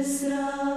Israel.